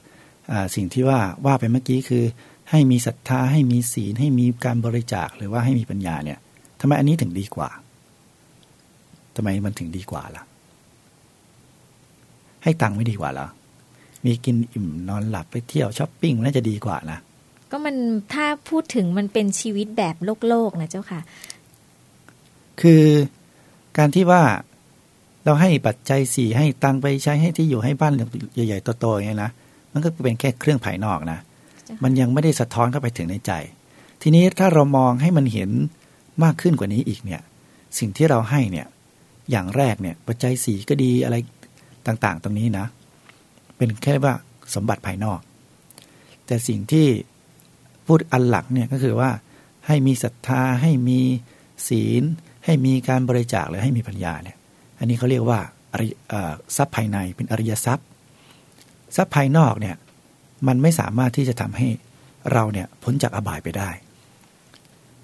สิ่งที่ว่าว่าไปเมื่อกี้คือ ให้มีศรัทธาให้มีศีลให้มีการบริจาคหรือว่าให้มีปัญญาเนี่ย ทำไมอันนี้ถึงดีกว่าทำไมมันถึงดีกว่าล่ะ ให้ตังค์ไม่ดีกว่าเหรอมีกินอิ่มนอนหลับไปเที่ยวช้อปปิ้งน่าจะดีกว่านะก็มันถ้าพูดถึงมันเป็นชีวิตแบบโลกโลกๆนะเจ้าค่ะ คือการที่ว่าเราให้ปัจจัยสี่ให้ตังค์ไปใช้ให้ที่อยู่ให้บ้านใหญ่ๆโตๆอย่างเงี้ยนะมันก็เป็นแค่เครื่องภายนอกนะจ้ะมันยังไม่ได้สะท้อนเข้าไปถึงในใจ ทีนี้ถ้าเรามองให้มันเห็น มากขึ้นกว่านี้อีกเนี่ย สิ่งที่เราให้เนี่ย อย่างแรกเนี่ย ปัจจัยสีก็ดีอะไรต่างๆ ตรงนี้นะ เป็นแค่ว่าสมบัติภายนอก แต่สิ่งที่พูดอันหลักเนี่ยก็คือว่าให้มีศรัทธาให้มีศีล ให้มีการบริจาคหรือให้มีปัญญาเนี่ย อันนี้เขาเรียกว่าทรัพย์ภายในเป็นอริยทรัพย์ ทรัพย์ภายนอกเนี่ยมันไม่สามารถที่จะทำให้เราเนี่ยพ้นจากอบายไปได้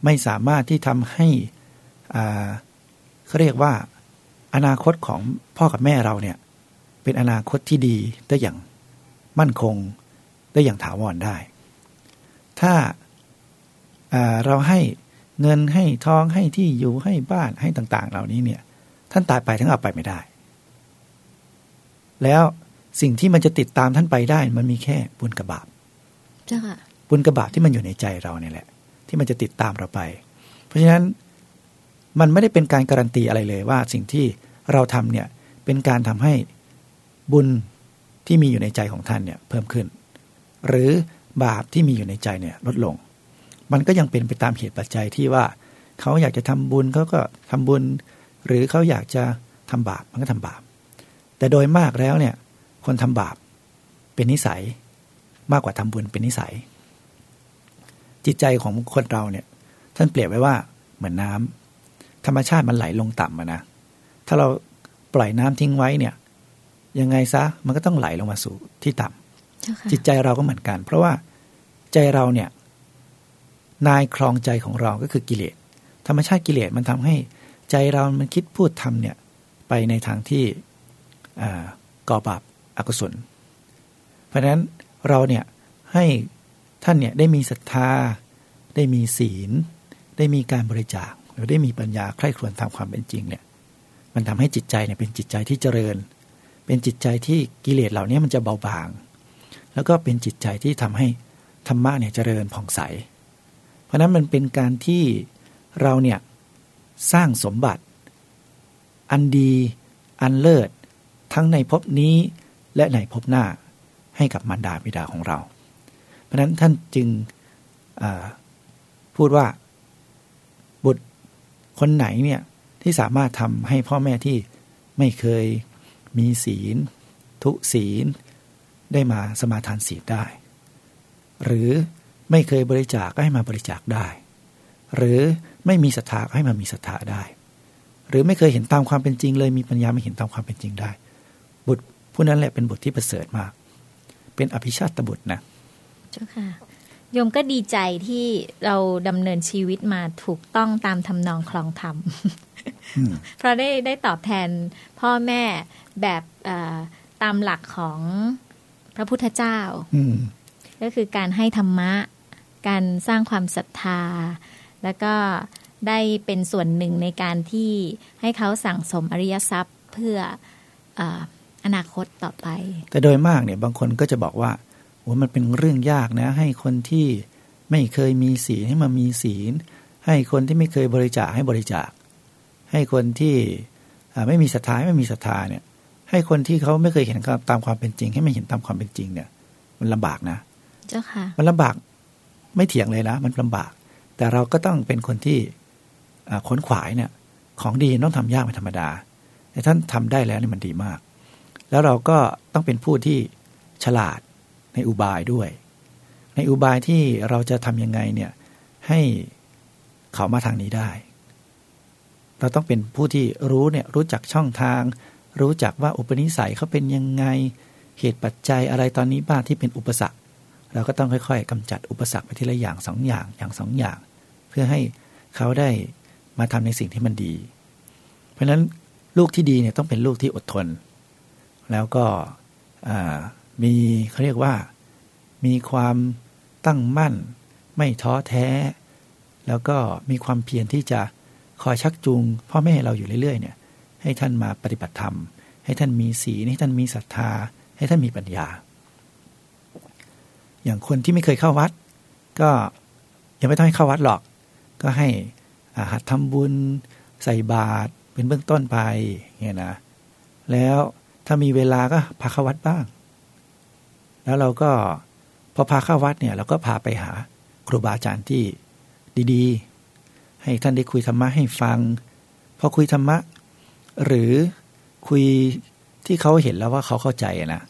ไม่สามารถที่ทำให้อ่าเขาเรียกว่า อนาคตของพ่อกับแม่เราเนี่ย เป็นอนาคตที่ดีได้อย่างมั่นคงได้อย่างถาวรได้ ถ้าอ่าเราให้เงินให้ทองให้ที่อยู่ให้บ้านให้ต่าง ๆ เหล่านี้เนี่ย ท่านตายไปทั้งเอาไปไม่ได้ แล้วสิ่งที่มันจะติดตามท่านไปได้ มันมีแค่บุญกับบาปเจ้าค่ะบุญกับบาปที่มันอยู่ในใจเราเนี่ยแหละ ที่มันจะติดตามเราไป เพราะฉะนั้นมันไม่ได้เป็นการการันตีอะไรเลยว่าสิ่งที่เราทำเนี่ยเป็นการทำให้บุญที่มีอยู่ในใจของท่านเนี่ยเพิ่มขึ้น หรือบาปที่มีอยู่ในใจเนี่ยลดลง มันก็ยังเป็นไปตามเหตุปัจจัยที่ว่าเขาอยากจะทำบุญเขาก็ทำบุญ หรือเขาอยากจะทำบาปมันก็ทำบาป แต่โดยมากแล้วเนี่ยคนทำบาปเป็นนิสัยมากกว่าทำบุญเป็นนิสัย จิตใจของคนเราเนี่ย ท่านเปรียบไว้ว่าเหมือนน้ำธรรมชาติมันไหลลงต่ำอะนะถ้าเราปล่อยน้ำทิ้งไว้เนี่ย ยังไงซะมันก็ต้องไหลลงมาสู่ที่ต่ำเจ้าค่ะจิตใจเราก็เหมือนกัน เพราะว่าใจเราเนี่ย นายครองใจของเราก็คือกิเลสธรรมชาติกิเลสมันทำให้ใจเรามันคิดพูดทำเนี่ย ไปในทางที่อ่าก่อบาปอกุศล เพราะฉะนั้นเราเนี่ยให้ ท่านเนี่ยได้มีศรัทธา ได้มีศีล ได้มีการบริจาค หรือได้มีปัญญาใคร่ครวญตามความเป็นจริงเนี่ยมันทำให้จิตใจเนี่ยเป็นจิตใจที่เจริญ เป็นจิตใจที่กิเลสเหล่านี้มันจะเบาบาง แล้วก็เป็นจิตใจที่ทำให้ธรรมะเนี่ยเจริญผ่องใส เพราะฉะนั้นมันเป็นการที่เราเนี่ยสร้างสมบัติ อันดีอันเลิศทั้งในภพนี้และในภพหน้าให้กับมารดาบิดาของเรา เพราะนั้นท่านจึงพูดว่าบุตรคนไหนเนี่ยที่สามารถทำให้พ่อแม่ที่ไม่เคยมีศีล ทุศีล ได้มาสมาทานศีลได้ หรือไม่เคยบริจาคก็ให้มาบริจาคได้ หรือไม่มีศรัทธาให้มามีศรัทธาได้ หรือไม่เคยเห็นตามความเป็นจริงเลยมีปัญญาไม่เห็นตามความเป็นจริงได้ บุตรผู้นั้นแหละเป็นบุตรที่ประเสริฐมาก เป็นอภิชาติบุตรนะ เจ้าค่ะโยมก็ดีใจที่เราดำเนินชีวิตมาถูกต้องตามทำนองคลองธรรม เพราะได้ได้ตอบแทนพ่อแม่แบบตามหลักของพระพุทธเจ้า ก็คือการให้ธรรมะ การสร้างความศรัทธา แล้วก็ได้เป็นส่วนหนึ่งในการที่ให้เขาสั่งสมอริยทรัพย์เพื่อออนาคตต่อไป แต่โดยมากเนี่ยบางคนก็จะบอกว่าว่า มันเป็นเรื่องยากนะ ให้คนที่ไม่เคยมีศีลให้มามีศีล ให้คนที่ไม่เคยบริจาคให้บริจาค ให้คนที่ไม่มีศรัทธาไม่มีศรัทธาเนี่ย ให้คนที่เขาไม่เคยเห็นตามความเป็นจริง ให้ไม่เห็นตามความเป็นจริงเนี่ย มันลำบากนะ เจ้าค่ะ มันลำบากไม่เถียงเลยนะ มันลำบาก แต่เราก็ต้องเป็นคนที่ขนขวายเนี่ย ของดีต้องทำยากเป็นธรรมดาแต่ท่านทำได้แล้วนี่มันดีมาก แล้วเราก็ต้องเป็นผู้ที่ฉลาด ในอุบายด้วย ในอุบายที่เราจะทำยังไงเนี่ยให้เขามาทางนี้ได้ เราต้องเป็นผู้ที่รู้เนี่ยรู้จักช่องทาง รู้จักว่าอุปนิสัยเขาเป็นยังไงเหตุปัจจัยอะไรตอนนี้บ้างที่เป็นอุปสรรค เราก็ต้องค่อยๆกำจัดอุปสรรคไปทีละอย่างสองอย่างอย่างสองอย่าง เพื่อให้เขาได้มาทำในสิ่งที่มันดี เพราะฉะนั้นลูกที่ดีเนี่ยต้องเป็นลูกที่อดทน แล้วก็ มีเขาเรียกว่า มีความตั้งมั่น ไม่ท้อแท้ แล้วก็มีความเพียรที่จะคอยชักจูงพ่อแม่เราอยู่เรื่อยๆเนี่ย ให้ท่านมาปฏิบัติธรรม ให้ท่านมีศีลให้ท่านมีศรัทธา ให้ท่านมีปัญญา อย่างคนที่ไม่เคยเข้าวัด ก็ยังไม่ต้องให้เข้าวัดหรอก ก็ให้หัดทำบุญใส่บาตรเป็นเบื้องต้นไปเงี้ยนะ แล้วถ้ามีเวลาก็พาเข้าวัดบ้าง แล้วเราก็พอพาเข้าวัดเนี่ยเราก็พาไปหาครูบาอาจารย์ที่ดีๆ ให้ท่านได้คุยธรรมะให้ฟัง พอคุยธรรมะ หรือคุยที่เขาเห็นแล้วว่าเขาเข้าใจนะ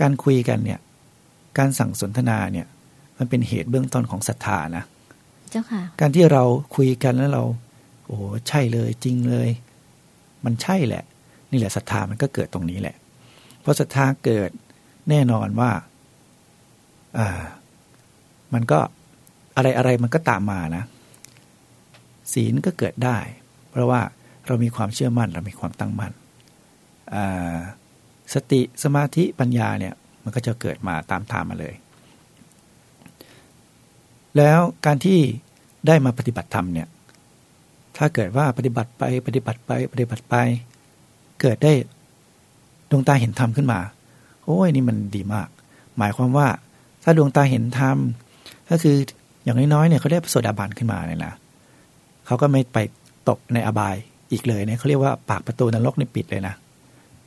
การคุยกันเนี่ย การสั่งสนทนาเนี่ย มันเป็นเหตุเบื้องต้นของศรัทธานะเจ้าค่ะ การที่เราคุยกันแล้วเรา โอ้ใช่เลยจริงเลย มันใช่แหละ นี่แหละศรัทธามันก็เกิดตรงนี้แหละพอศรัทธาเกิด แน่นอนว่า อ่า มันก็อะไรอะไรมันก็ตามมานะ ศีลก็เกิดได้ เพราะว่าเรามีความเชื่อมั่น เรามีความตั้งมั่นสติสมาธิปัญญาเนี่ย มันก็จะเกิดมาตามทามมาเลย แล้วการที่ได้มาปฏิบัติธรรมเนี่ย ถ้าเกิดว่าปฏิบัติไปปฏิบัติไปปฏิบัติไป เกิดได้ดวงตาเห็นธรรมขึ้นมา โอ้ยนี่มันดีมาก หมายความว่าถ้าดวงตาเห็นธรรมก็คืออย่างน้อยๆเนี่ยเขาได้ประสดาบันขึ้นมาเนี่ยนะเขาก็ไม่ไปตกในอบายอีกเลยเนี่ยเขาเรียกว่าปากประตูนรกนี่ปิดเลยนะ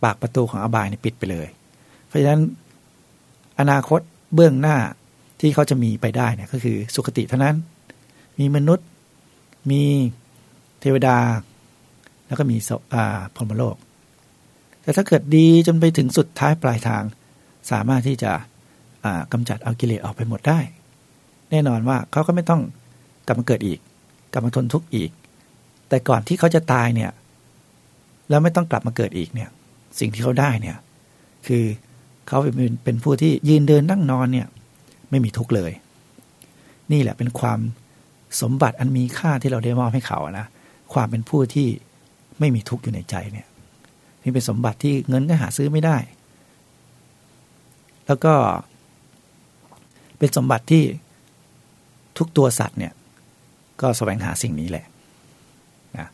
ปากประตูของอบายนี่ปิดไปเลย เพราะฉะนั้นอนาคตเบื้องหน้าที่เขาจะมีไปได้เนี่ยก็คือสุคติเท่านั้น มีมนุษย์ มีเทวดา แล้วก็มีพรหมโลก แต่ถ้าเกิดดีจนไปถึงสุดท้ายปลายทาง สามารถที่จะกำจัดเอากิเลสออกไปหมดได้ แน่นอนว่าเขาก็ไม่ต้องกลับมาเกิดอีก กลับมาทนทุกข์อีก แต่ก่อนที่เขาจะตายเนี่ย แล้วไม่ต้องกลับมาเกิดอีกเนี่ย สิ่งที่เขาได้เนี่ย คือเขาเป็นเป็นผู้ที่ยืนเดินนั่งนอนเนี่ย ไม่มีทุกข์เลย นี่แหละเป็นความสมบัติอันมีค่าที่เราได้มอบให้เขานะความเป็นผู้ที่ไม่มีทุกข์อยู่ในใจเนี่ย นี่เป็นสมบัติที่เงินก็หาซื้อไม่ได้ แล้วก็ เป็นสมบัติที่ทุกตัวสัตว์เนี่ย ก็แสวงหาสิ่งนี้แหละนะ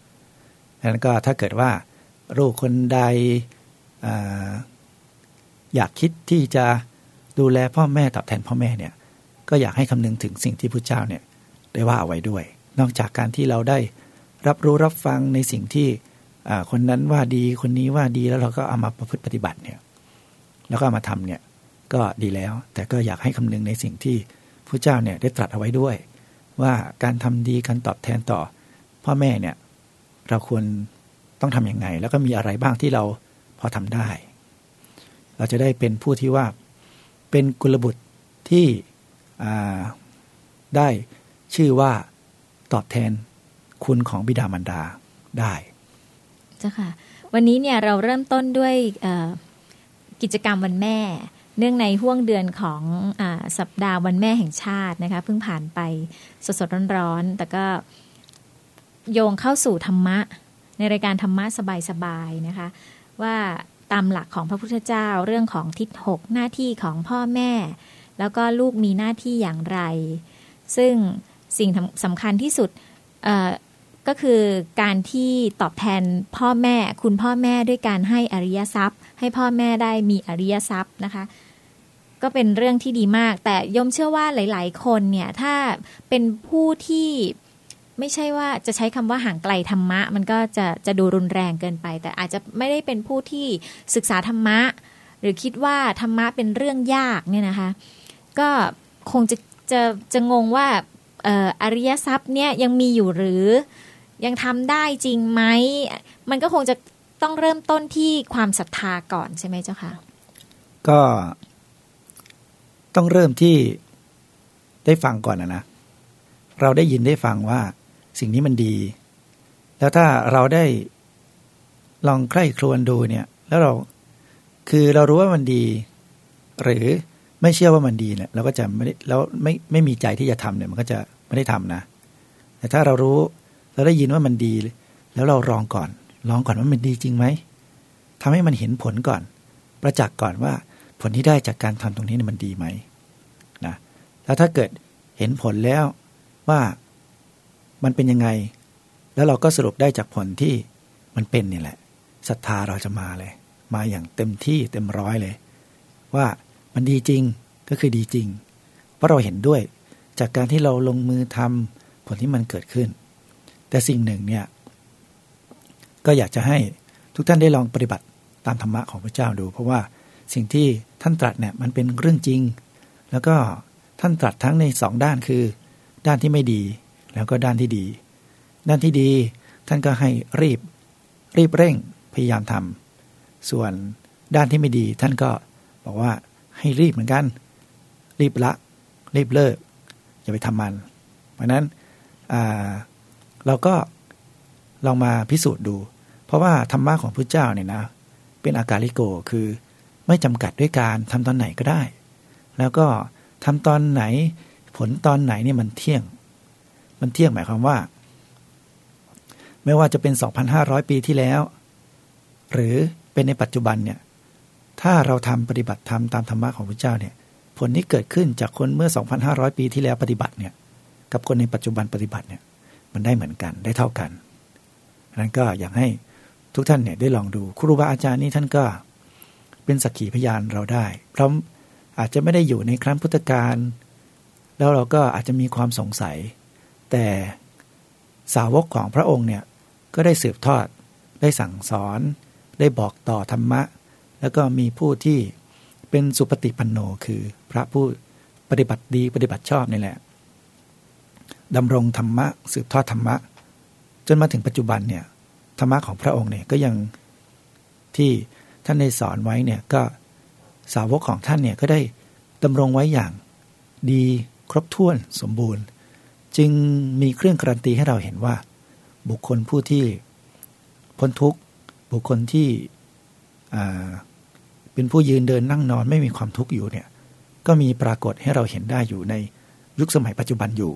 ดังนั้นก็ถ้าเกิดว่าลูกคนใดออยากคิดที่จะดูแลพ่อแม่ตอบแทนพ่อแม่เนี่ย ก็อยากให้คำนึงถึงสิ่งที่พระเจ้าเนี่ยได้ว่าเอาไว้ด้วย นอกจากการที่เราได้รับรู้รับฟังในสิ่งที่ คนนั้นว่าดีคนนี้ว่าดีแล้วเราก็เอามาประพฤติปฏิบัติเนี่ย แล้วก็ามาทำเนี่ยก็ดีแล้ว แต่ก็อยากให้คำนึงในสิ่งที่พระเจ้าเนี่ยได้ตรัสเอาไว้ด้วย ว่าการทำดีการตอบแทนต่อ พ่อแม่เนี่ยเราควรต้องทำยังไง แล้วก็มีอะไรบ้างที่เราพอทำได้ เราจะได้เป็นผู้ที่ว่าเป็นกุลบุตรที่ได้ชื่อว่าตอบแทนคุณของบิดามารดาได้ เจ้าค่ะ วันนี้เนี่ยเราเริ่มต้นด้วยกิจกรรมวันแม่ เนื่องในห่วงเดือนของอสัปดาห์วันแม่แห่งชาตินะคะเพิ่งผ่านไปสดสดร้อนๆแต่ก็โยงเข้าสู่ธรรมะ ในรายการธรรมะสบายๆนะคะ ว่าตามหลักของพระพุทธเจ้าเรื่องของทิศหกหน้าที่ของพ่อแม่ แล้วก็ลูกมีหน้าที่อย่างไร ซึ่งสิ่งสำคัญที่สุด ก็คือการที่ตอบแทนพ่อแม่คุณพ่อแม่ด้วยการให้อริยทรัพย์ ให้พ่อแม่ได้มีอริยทรัพย์นะคะ ก็เป็นเรื่องที่ดีมาก แต่ยมเชื่อว่าหลาย ๆ คนเนี่ยถ้าเป็นผู้ที่ไม่ใช่ว่าจะใช้คำว่าห่างไกลธรรมะ มันก็จะจะดูรุนแรงเกินไป แต่อาจจะไม่ได้เป็นผู้ที่ศึกษาธรรมะ หรือคิดว่าธรรมะเป็นเรื่องยากเนี่ยนะคะ ก็คงจะจะจะงงว่าอริยทรัพย์เนี่ยยังมีอยู่หรือ ยังทำได้จริงไหม มันก็คงจะต้องเริ่มต้นที่ความศรัทธาก่อนใช่ไหมเจ้าคะก็ต้องเริ่มที่ได้ฟังก่อนนะนะ เราได้ยินได้ฟังว่าสิ่งนี้มันดี แล้วถ้าเราได้ลองใคร่ครวญดูเนี่ย แล้วเราคือเรารู้ว่ามันดี หรือไม่เชื่อว่ามันดีเนี่ยเราก็จะไม่ได้แล้วไม่ไม่มีใจที่จะทำเนี่ย มันก็จะไม่ได้ทำนะ แต่ถ้าเรารู้ เราได้ยินว่ามันดี แล้วเราลองก่อน ลองก่อนว่ามันดีจริงไหมทำให้มันเห็นผลก่อน ประจักษ์ก่อนว่าผลที่ได้จากการทำตรงนี้มันดีไหมนะแล้วถ้าเกิดเห็นผลแล้วว่ามันเป็นยังไง แล้วเราก็สรุปได้จากผลที่มันเป็นนี่แหละศรัทธาเราจะมาเลย มาอย่างเต็มที่เต็มร้อยเลย ว่ามันดีจริงก็คือดีจริง เพราะเราเห็นด้วยจากการที่เราลงมือทำผลที่มันเกิดขึ้น แต่สิ่งหนึ่งเนี่ยก็อยากจะให้ทุกท่านได้ลองปฏิบัติตามธรรมะของพระเจ้าดู เพราะว่าสิ่งที่ท่านตรัสเนี่ยมันเป็นเรื่องจริง แล้วก็ท่านตรัสทั้งในสองด้านคือ ด้านที่ไม่ดีแล้วก็ด้านที่ดี ด้านที่ดีท่านก็ให้รีบรีบเร่งพยายามทำส่วนด้านที่ไม่ดีท่านก็บอกว่าให้รีบเหมือนกัน รีบละ รีบเลิก อย่าไปทำมัน เพราะนั้น เราก็ลองมาพิสูจน์ดู เพราะว่าธรรมะของพระเจ้าเนี่ยนะ เป็นอากาลิโกคือไม่จำกัดด้วยการทำตอนไหนก็ได้ แล้วก็ทำตอนไหน ผลตอนไหนเนี่ยมันเที่ยง มันเที่ยงหมายความว่า ไม่ว่าจะเป็น 2,500 ปีที่แล้ว หรือเป็นในปัจจุบันเนี่ยถ้าเราทำปฏิบัติธรรมตามธรรมะของพระเจ้าเนี่ยผลที่เกิดขึ้นจากคนเมื่อ 2,500 ปีที่แล้วปฏิบัติเนี่ยกับคนในปัจจุบันปฏิบัติเนี่ย มันได้เหมือนกันได้เท่ากันนั้นก็อยากให้ทุกท่านเนี่ยได้ลองดูครูบาอาจารย์นี่ท่านก็เป็นสักขีพยานเราได้ เพราะอาจจะไม่ได้อยู่ในครั้งพุทธกาลแล้วเราก็อาจจะมีความสงสัย แต่สาวกของพระองค์เนี่ยก็ได้สืบทอดได้สั่งสอน ได้บอกต่อธรรมะ แล้วก็มีผู้ที่เป็นสุปฏิปันโนคือพระผู้ปฏิบัติดีปฏิบัติชอบนี่แหละ ดำรงธรรมะ สืบทอดธรรมะ จนมาถึงปัจจุบันเนี่ยธรรมะของพระองค์เนี่ยก็ยังที่ท่านได้สอนไว้เนี่ยก็สาวกของท่านเนี่ยก็ได้ดำรงไว้อย่างดีครบถ้วนสมบูรณ์ จึงมีเครื่องการันตีให้เราเห็นว่า บุคคลผู้ที่พ้นทุกข์บุคคลที่เป็นผู้ยืนเดินนั่งนอนไม่มีความทุกข์อยู่เนี่ยก็มีปรากฏให้เราเห็นได้อยู่ในยุคสมัยปัจจุบันอยู่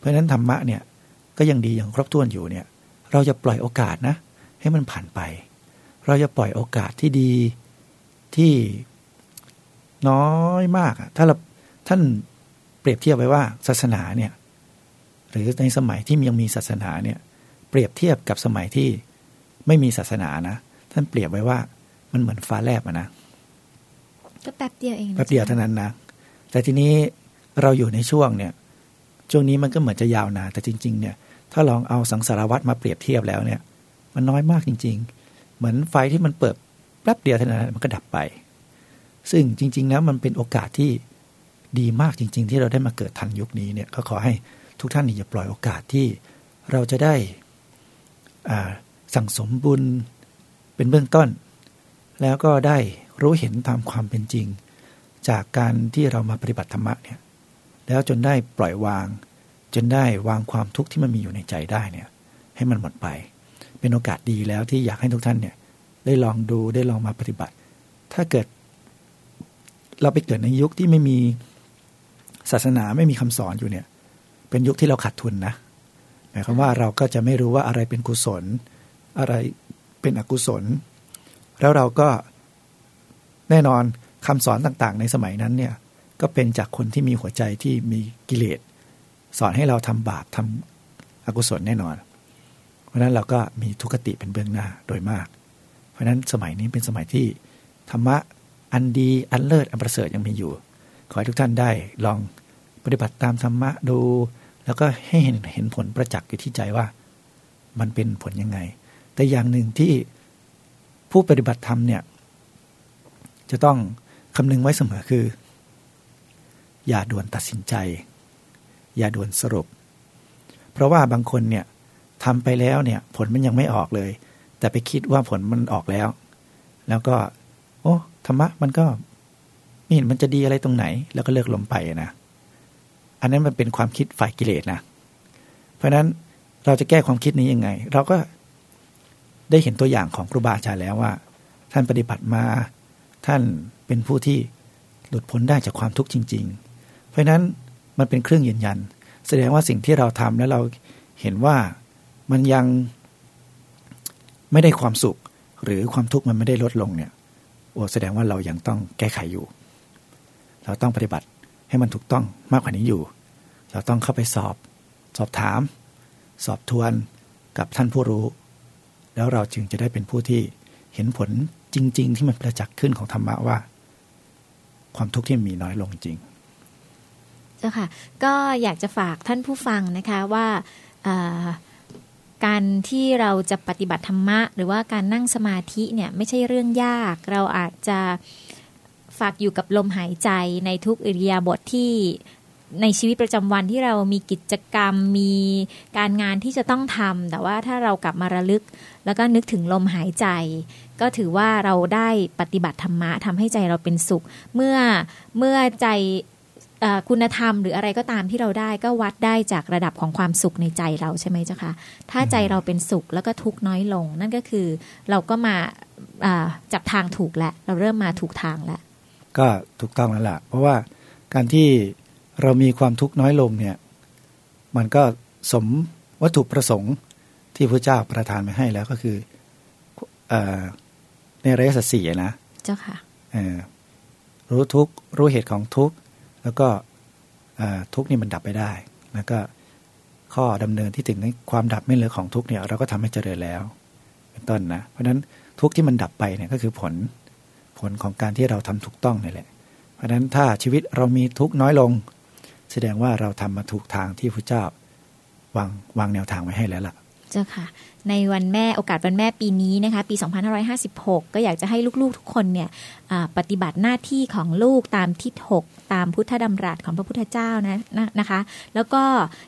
เพราะฉะนั้นธรรมะเนี่ยก็ยังดีอย่างครบถ้วนอยู่เนี่ยเราจะปล่อยโอกาสนะ ให้มันผ่านไป เราจะปล่อยโอกาสที่ดีที่น้อยมากถ้าเราท่านเปรียบเทียบไว้ว่าศาสนาเนี่ยหรือในสมัยที่ยังมีศาสนาเนี่ยเปรียบเทียบกับสมัยที่ไม่มีศาสนานะ ท่านเปรียบไว้ว่ามันเหมือนฟ้าแลบนะก็แป๊บเดียวเองแป๊บเดียวเท่านั้นนะแต่ทีนี้เราอยู่ในช่วงเนี่ย ช่วงนี้มันก็เหมือนจะยาวนานแต่จริง ๆ เนี่ย ถ้าลองเอาสังสารวัตรมาเปรียบเทียบแล้วเนี่ย มันน้อยมากจริง ๆ เหมือนไฟที่มันเปิดแป๊บเดียวเท่านั้นมันก็ดับไป ซึ่งจริง ๆ แล้วมันเป็นโอกาสที่ดีมากจริง ๆ ที่เราได้มาเกิดทันยุคนี้เนี่ยก็ขอให้ทุกท่านอย่าปล่อยโอกาสที่เราจะได้สั่งสมบุญเป็นเบื้องต้น แล้วก็ได้รู้เห็นตามความเป็นจริง จากการที่เรามาปฏิบัติธรรมะเนี่ย แล้วจนได้ปล่อยวาง จนได้วางความทุกข์ที่มันมีอยู่ในใจได้เนี่ย ให้มันหมดไป เป็นโอกาสดีแล้วที่อยากให้ทุกท่านเนี่ย ได้ลองดูได้ลองมาปฏิบัติ ถ้าเกิด เราไปเกิดในยุคที่ไม่มีศาสนาไม่มีคำสอนอยู่เนี่ย เป็นยุคที่เราขาดทุนนะหมายความว่าเราก็จะไม่รู้ว่าอะไรเป็นกุศล อะไรเป็นอกุศล แล้วเราก็แน่นอนคำสอนต่างๆ ในสมัยนั้นเนี่ย ก็เป็นจากคนที่มีหัวใจที่มีกิเลสสอนให้เราทำบาปทำอกุศลแน่นอน เพราะนั้นเราก็มีทุกขติเป็นเบื้องหน้าโดยมาก เพราะนั้นสมัยนี้เป็นสมัยที่ธรรมะอันดีอันเลิศอันประเสริฐยังมีอยู่ ขอให้ทุกท่านได้ลองปฏิบัติตามธรรมะดู แล้วก็ให้เห็นเห็นผลประจักษ์อยู่ที่ใจว่า มันเป็นผลยังไง แต่อย่างหนึ่งที่ผู้ปฏิบัติธรรมเนี่ยจะต้องคำนึงไว้เสมอคือ อย่าด่วนตัดสินใจ อย่าด่วนสรุป เพราะว่าบางคนเนี่ยทำไปแล้วเนี่ยผลมันยังไม่ออกเลย แต่ไปคิดว่าผลมันออกแล้ว แล้วก็ โอ้ธรรมะมันก็ไม่เห็นมันจะดีอะไรตรงไหน แล้วก็เลิกลมไปนะอันนั้นมันเป็นความคิดฝ่ายกิเลสนะ เพราะฉะนั้นเราจะแก้ความคิดนี้ยังไง เราก็ได้เห็นตัวอย่างของครูบาอาจารย์แล้วว่า ท่านปฏิบัติมา ท่านเป็นผู้ที่หลุดพ้นได้จากความทุกข์จริง ๆ เพราะฉะนั้นมันเป็นเครื่องยืนยัน แสดงว่าสิ่งที่เราทำแล้วเราเห็นว่ามันยังไม่ได้ความสุข หรือความทุกข์มันไม่ได้ลดลงเนี่ยโอ้แสดงว่าเรายังต้องแก้ไขอยู่ เราต้องปฏิบัติให้มันถูกต้องมากกว่านี้อยู่ เราต้องเข้าไปสอบ สอบถาม สอบทวนกับท่านผู้รู้ แล้วเราจึงจะได้เป็นผู้ที่เห็นผลจริง ๆ ที่มันประจักษ์ขึ้นของธรรมะว่า ความทุกข์ที่มีน้อยลงจริง เจ้าค่ะ ก็อยากจะฝากท่านผู้ฟังนะคะว่าการที่เราจะปฏิบัติธรรมะ หรือว่าการนั่งสมาธิเนี่ยไม่ใช่เรื่องยาก เราอาจจะฝากอยู่กับลมหายใจในทุกอิริยาบถทที่ในชีวิตประจำวันที่เรามีกิจกรรมมีการงานที่จะต้องทำแต่ว่าถ้าเรากลับมาระลึก แล้วก็นึกถึงลมหายใจ ก็ถือว่าเราได้ปฏิบัติธรรมะทำให้ใจเราเป็นสุข เมื่อเมื่อใจ คุณธรรมหรืออะไรก็ตามที่เราได้ก็วัดได้จากระดับของความสุขในใจเราใช่ไหมเจ้าคะถ้าใจเราเป็นสุขแล้วก็ทุกน้อยลง นั่นก็คือเราก็มาจับทางถูกแล้วเราเริ่มมาถูกทางแล้วก็ถูกต้องแล้วล่ะ เพราะว่าการที่เรามีความทุกข์น้อยลงเนี่ย มันก็สมวัตถุประสงค์ที่พระเจ้าประทานมาให้แล้วก็คืออในระยะสัตสี่นะ เจ้าค่ะรู้ทุกรู้เหตุของทุก แล้วก็ทุกนี่มันดับไปได้ แล้วก็ข้อดำเนินที่ถึงความดับไม่เหลือของทุกเนี่ยเราก็ทำให้เจริญแล้ว เป็นต้นนะ เพราะฉะนั้นทุกที่มันดับไปเนี่ยก็คือผลผลของการที่เราทำถูกต้องนี่แหละ เพราะฉะนั้นถ้าชีวิตเรามีทุกน้อยลง แสดงว่าเราทำมาถูกทางที่พระเจ้าวางวางแนวทางไว้ให้แล้วล่ะ เจ้าค่ะ ในวันแม่โอกาสวันแม่ปีนี้นะคะปี 2556 ก็อยากจะให้ลูกๆทุกคนเนี่ยปฏิบัติหน้าที่ของลูกตามทิศหกตามพุทธดำรัสของพระพุทธเจ้านะนะคะ แล้วก็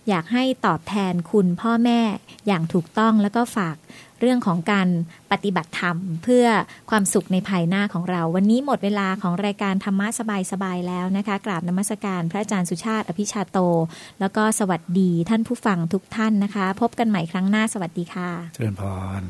อยากให้ตอบแทนคุณพ่อแม่อย่างถูกต้องแล้วก็ฝาก เรื่องของการปฏิบัติธรรม เพื่อความสุขในภายหน้าของเรา วันนี้หมดเวลาของรายการธรรมะสบายๆแล้วนะคะ กราบนมัสการพระอาจารย์สุชาติอภิชาโต แล้วก็สวัสดีท่านผู้ฟังทุกท่านนะคะ พบกันใหม่ครั้งหน้าสวัสดีค่ะเจริญพร